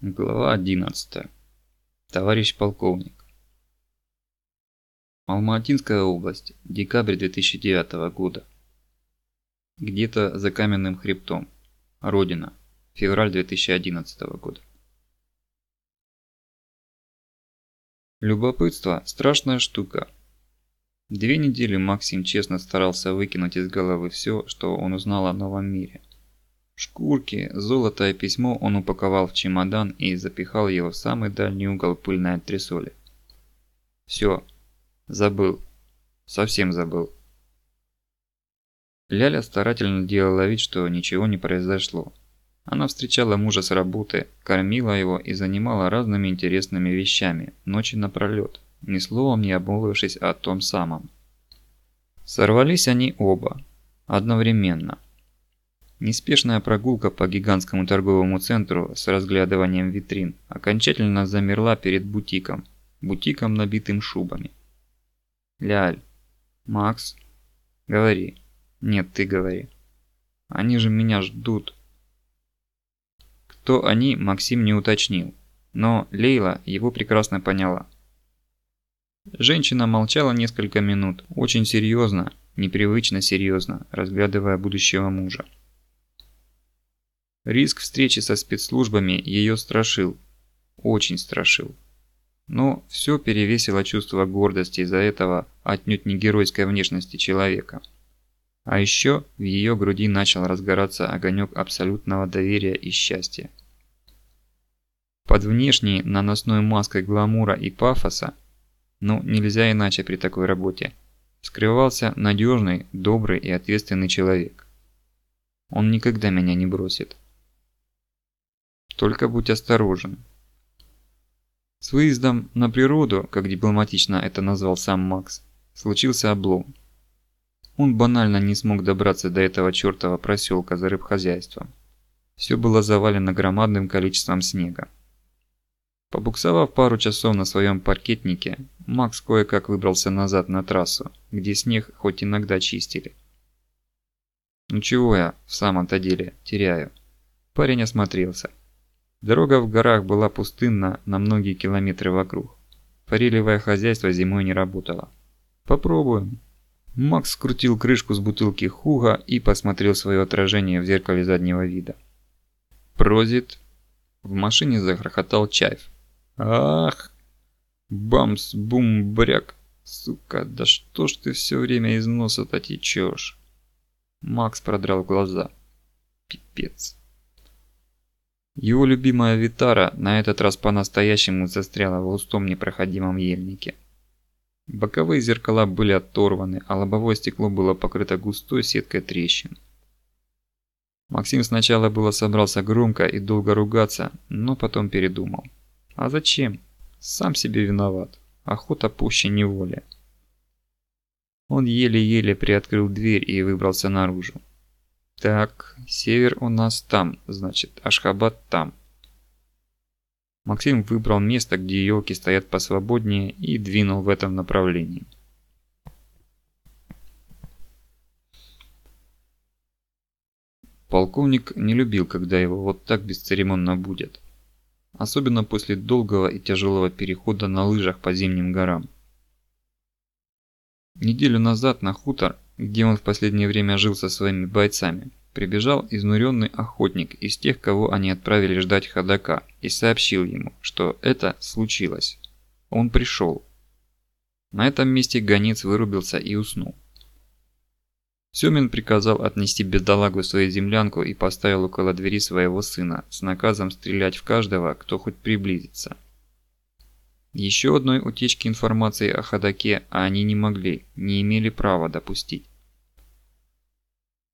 Глава 11. Товарищ полковник. Алматинская область. Декабрь 2009 года. Где-то за каменным хребтом. Родина. Февраль 2011 года. Любопытство – страшная штука. Две недели Максим честно старался выкинуть из головы все, что он узнал о новом мире. Шкурки, золото и письмо он упаковал в чемодан и запихал его в самый дальний угол пыльной антресоли. Все. Забыл. Совсем забыл. Ляля старательно делала вид, что ничего не произошло. Она встречала мужа с работы, кормила его и занимала разными интересными вещами, ночи напролет, ни словом не обмолвившись о том самом. Сорвались они оба. Одновременно – Неспешная прогулка по гигантскому торговому центру с разглядыванием витрин окончательно замерла перед бутиком, бутиком, набитым шубами. «Ляль, Макс, говори. Нет, ты говори. Они же меня ждут». Кто они, Максим не уточнил, но Лейла его прекрасно поняла. Женщина молчала несколько минут, очень серьезно, непривычно серьезно, разглядывая будущего мужа. Риск встречи со спецслужбами ее страшил. Очень страшил. Но все перевесило чувство гордости из-за этого отнюдь не геройской внешности человека. А еще в ее груди начал разгораться огонек абсолютного доверия и счастья. Под внешней наносной маской гламура и пафоса, ну нельзя иначе при такой работе, скрывался надежный, добрый и ответственный человек. Он никогда меня не бросит. Только будь осторожен. С выездом на природу, как дипломатично это назвал сам Макс, случился облом. Он банально не смог добраться до этого чертова проселка за рыбхозяйством. Все было завалено громадным количеством снега. Побуксовав пару часов на своем паркетнике, Макс кое-как выбрался назад на трассу, где снег хоть иногда чистили. Ну чего я в самом-то деле теряю? Парень осмотрелся. Дорога в горах была пустынна на многие километры вокруг. Форелевое хозяйство зимой не работало. Попробуем. Макс скрутил крышку с бутылки Хуга и посмотрел свое отражение в зеркале заднего вида. Прозит. В машине загрохотал чайф. Ах! Бамс-бум-бряк. Сука, да что ж ты все время из носа-то течешь? Макс продрал глаза. Пипец. Его любимая Витара на этот раз по-настоящему застряла в густом непроходимом ельнике. Боковые зеркала были оторваны, а лобовое стекло было покрыто густой сеткой трещин. Максим сначала было собрался громко и долго ругаться, но потом передумал. А зачем? Сам себе виноват. Охота пуще неволи. Он еле-еле приоткрыл дверь и выбрался наружу. Так, север у нас там, значит, Ашхабад там. Максим выбрал место, где елки стоят посвободнее и двинул в этом направлении. Полковник не любил, когда его вот так бесцеремонно будет. Особенно после долгого и тяжелого перехода на лыжах по зимним горам. Неделю назад на хутор где он в последнее время жил со своими бойцами, прибежал изнуренный охотник из тех, кого они отправили ждать ходока, и сообщил ему, что это случилось. Он пришел. На этом месте гонец вырубился и уснул. Семин приказал отнести бедолагу свою землянку и поставил около двери своего сына с наказом стрелять в каждого, кто хоть приблизится. Еще одной утечки информации о ходаке они не могли, не имели права допустить.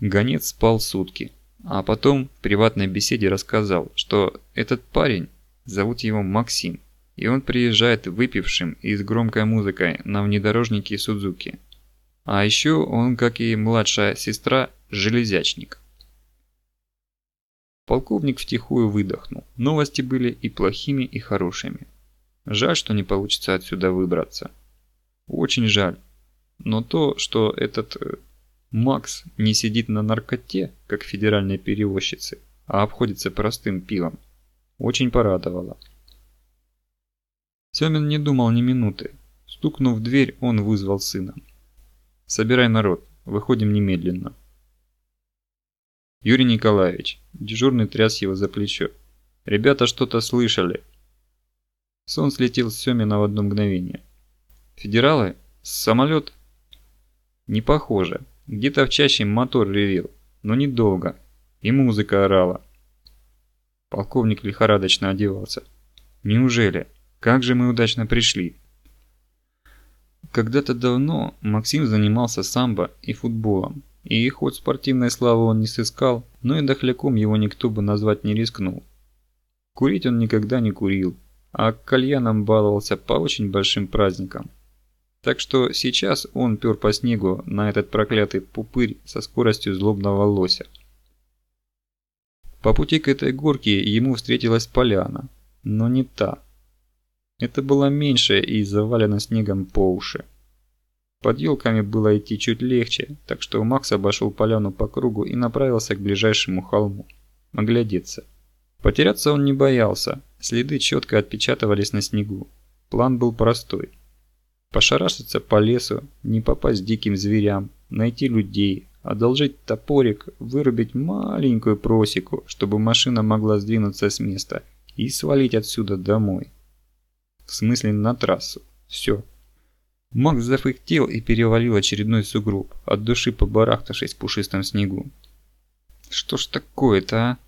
Гонец спал сутки, а потом в приватной беседе рассказал, что этот парень, зовут его Максим, и он приезжает выпившим и с громкой музыкой на внедорожнике Судзуки. А еще он, как и младшая сестра, железячник. Полковник втихую выдохнул. Новости были и плохими, и хорошими. Жаль, что не получится отсюда выбраться. Очень жаль. Но то, что этот э, Макс не сидит на наркоте, как федеральные перевозчицы, а обходится простым пивом, очень порадовало. Семин не думал ни минуты. Стукнув в дверь, он вызвал сына. «Собирай народ, выходим немедленно». Юрий Николаевич, дежурный тряс его за плечо. «Ребята что-то слышали». Сон слетел с Семина в одно мгновение. «Федералы? Самолет?» «Не похоже. Где-то в чаще мотор ревел, но недолго. И музыка орала». Полковник лихорадочно одевался. «Неужели? Как же мы удачно пришли!» Когда-то давно Максим занимался самбо и футболом, и хоть спортивной славы он не сыскал, но и дохляком его никто бы назвать не рискнул. Курить он никогда не курил, а к кальянам баловался по очень большим праздникам. Так что сейчас он пер по снегу на этот проклятый пупырь со скоростью злобного лося. По пути к этой горке ему встретилась поляна, но не та. Это была меньшая и завалена снегом по уши. Под елками было идти чуть легче, так что Макс обошел поляну по кругу и направился к ближайшему холму. Оглядеться. Потеряться он не боялся, следы четко отпечатывались на снегу. План был простой. Пошарашиться по лесу, не попасть диким зверям, найти людей, одолжить топорик, вырубить маленькую просеку, чтобы машина могла сдвинуться с места и свалить отсюда домой. В смысле на трассу. Все. Макс зафыхтел и перевалил очередной сугроб, от души побарахтавшись в пушистом снегу. Что ж такое-то, а?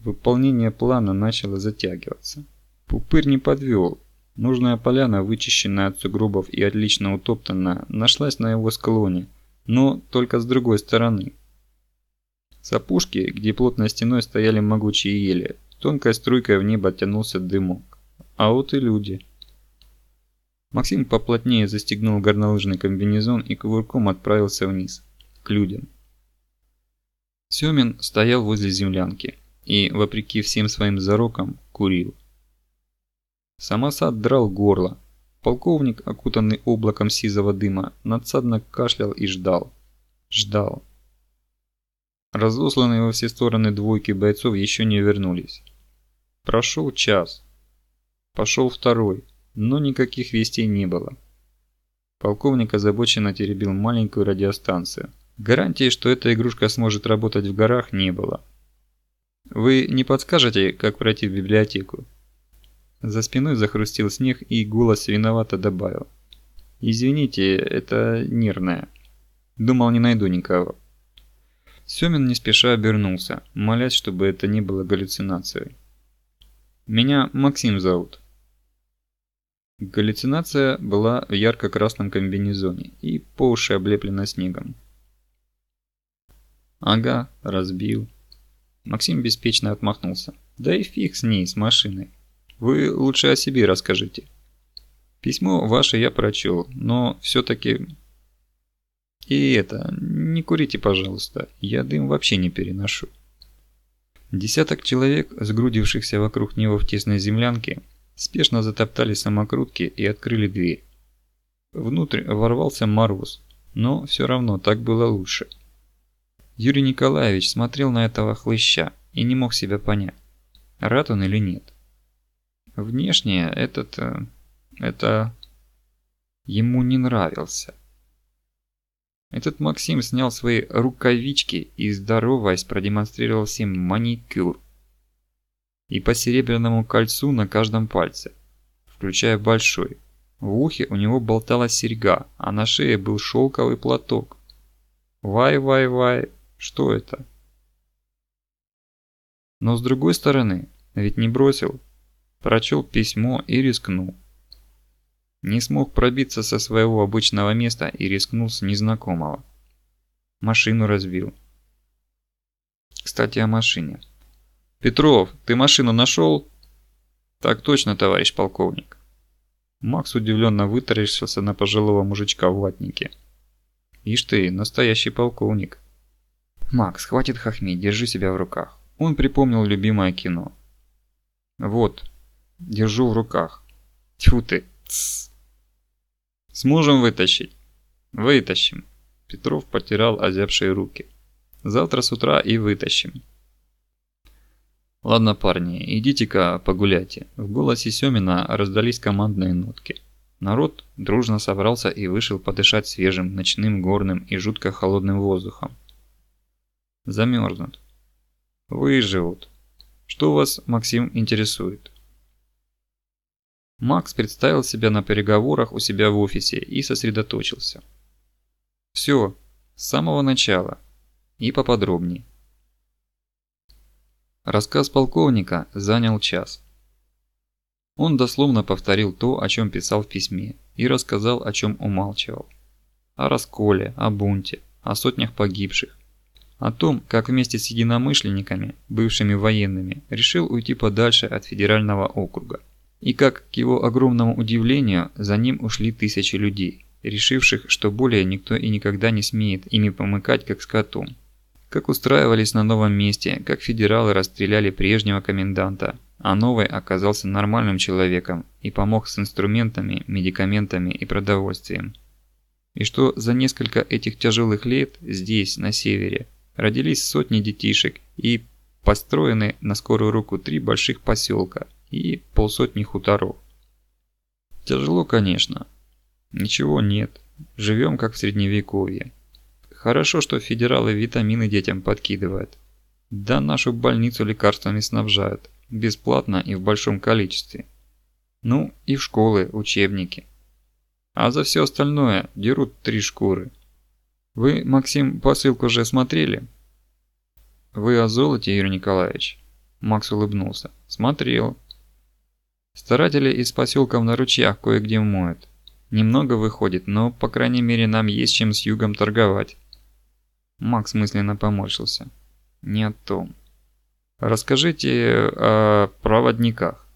Выполнение плана начало затягиваться. Пупырь не подвел. Нужная поляна, вычищенная от сугробов и отлично утоптанная, нашлась на его склоне, но только с другой стороны. С опушки, где плотной стеной стояли могучие ели, тонкой струйкой в небо тянулся дымок. А вот и люди. Максим поплотнее застегнул горнолыжный комбинезон и кувырком отправился вниз, к людям. Семин стоял возле землянки и, вопреки всем своим зарокам, курил. Самосад драл горло. Полковник, окутанный облаком сизого дыма, надсадно кашлял и ждал. Ждал. Разосланные во все стороны двойки бойцов еще не вернулись. Прошел час. Пошел второй но никаких вестей не было. Полковник озабоченно теребил маленькую радиостанцию. Гарантии, что эта игрушка сможет работать в горах, не было. «Вы не подскажете, как пройти в библиотеку?» За спиной захрустел снег и голос виновато добавил. «Извините, это нервное. Думал, не найду никого». Семин не спеша обернулся, молясь, чтобы это не было галлюцинацией. «Меня Максим зовут. Галлюцинация была в ярко-красном комбинезоне и по уши облеплена снегом. «Ага, разбил». Максим беспечно отмахнулся. «Да и фиг с ней, с машиной. Вы лучше о себе расскажите. Письмо ваше я прочел, но все-таки... И это, не курите, пожалуйста, я дым вообще не переношу». Десяток человек, сгрудившихся вокруг него в тесной землянке, спешно затоптали самокрутки и открыли дверь. Внутрь ворвался мороз, но все равно так было лучше. Юрий Николаевич смотрел на этого хлыща и не мог себя понять, рад он или нет. Внешне этот... Э, это... ему не нравился. Этот Максим снял свои рукавички и, здороваясь, продемонстрировал всем маникюр и по серебряному кольцу на каждом пальце, включая большой. В ухе у него болталась серьга, а на шее был шелковый платок. Вай-вай-вай, что это? Но с другой стороны, ведь не бросил. Прочел письмо и рискнул. Не смог пробиться со своего обычного места и рискнул с незнакомого. Машину разбил. Кстати, о машине. «Петров, ты машину нашел?» «Так точно, товарищ полковник». Макс удивленно вытаращился на пожилого мужичка в ватнике. «Ишь ты, настоящий полковник». «Макс, хватит хохми, держи себя в руках». Он припомнил любимое кино. «Вот, держу в руках». Тьфу ты, тссс. «Сможем вытащить?» «Вытащим». Петров потирал озябшие руки. «Завтра с утра и вытащим». Ладно, парни, идите-ка погуляйте. В голосе Семина раздались командные нотки. Народ дружно собрался и вышел подышать свежим, ночным, горным и жутко холодным воздухом. Замерзнут. Выживут. Что вас, Максим, интересует? Макс представил себя на переговорах у себя в офисе и сосредоточился. Все, с самого начала. И поподробнее. Рассказ полковника занял час. Он дословно повторил то, о чем писал в письме, и рассказал, о чем умалчивал. О расколе, о бунте, о сотнях погибших. О том, как вместе с единомышленниками, бывшими военными, решил уйти подальше от федерального округа. И как, к его огромному удивлению, за ним ушли тысячи людей, решивших, что более никто и никогда не смеет ими помыкать, как скотом. Как устраивались на новом месте, как федералы расстреляли прежнего коменданта, а новый оказался нормальным человеком и помог с инструментами, медикаментами и продовольствием. И что за несколько этих тяжелых лет здесь, на севере, родились сотни детишек и построены на скорую руку три больших поселка и полсотни хуторов. Тяжело, конечно. Ничего нет. Живем как в средневековье. Хорошо, что федералы витамины детям подкидывают. Да нашу больницу лекарствами снабжают. Бесплатно и в большом количестве. Ну и в школы, учебники. А за все остальное дерут три шкуры. Вы, Максим, посылку уже смотрели? Вы о золоте, Юрий Николаевич? Макс улыбнулся. Смотрел. Старатели из поселков на ручьях кое-где моют. Немного выходит, но, по крайней мере, нам есть чем с югом торговать. Макс мысленно поморщился. Не о том. Расскажите о проводниках.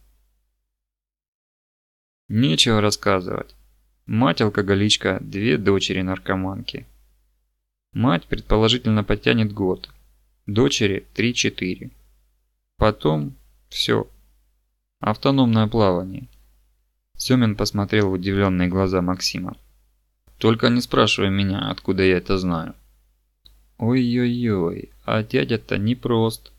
Нечего рассказывать. Мать алкоголичка, две дочери наркоманки. Мать предположительно потянет год. Дочери 3-4. Потом все. Автономное плавание. Семин посмотрел в удивленные глаза Максима. Только не спрашивай меня, откуда я это знаю. Ой-ой-ой, а дядя-то непрост.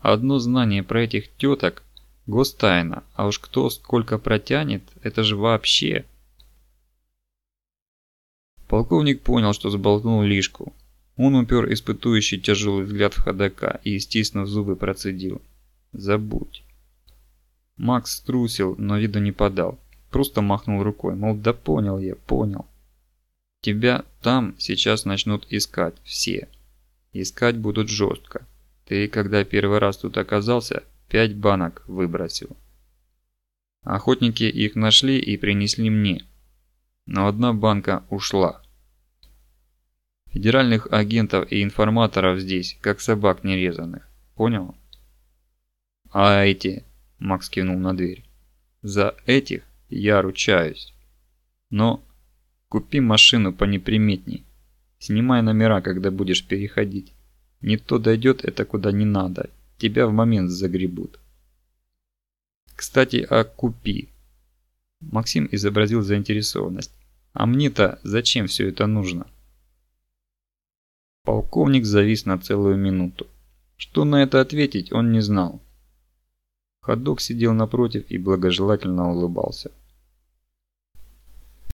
Одно знание про этих теток – гостайна, а уж кто сколько протянет, это же вообще. Полковник понял, что сболтнул лишку. Он упер испытующий тяжелый взгляд в ходока и, стиснув зубы, процедил. «Забудь». Макс струсил, но виду не подал. Просто махнул рукой, мол, да понял я, понял. Тебя там сейчас начнут искать все. Искать будут жестко. Ты, когда первый раз тут оказался, пять банок выбросил. Охотники их нашли и принесли мне. Но одна банка ушла. Федеральных агентов и информаторов здесь, как собак нерезанных. Понял? А эти, Макс кивнул на дверь. За этих я ручаюсь. Но купи машину понеприметней. Снимай номера, когда будешь переходить. Не то дойдет это куда не надо. Тебя в момент загребут. Кстати, о купи. Максим изобразил заинтересованность. А мне-то зачем все это нужно? Полковник завис на целую минуту. Что на это ответить, он не знал. Ходок сидел напротив и благожелательно улыбался.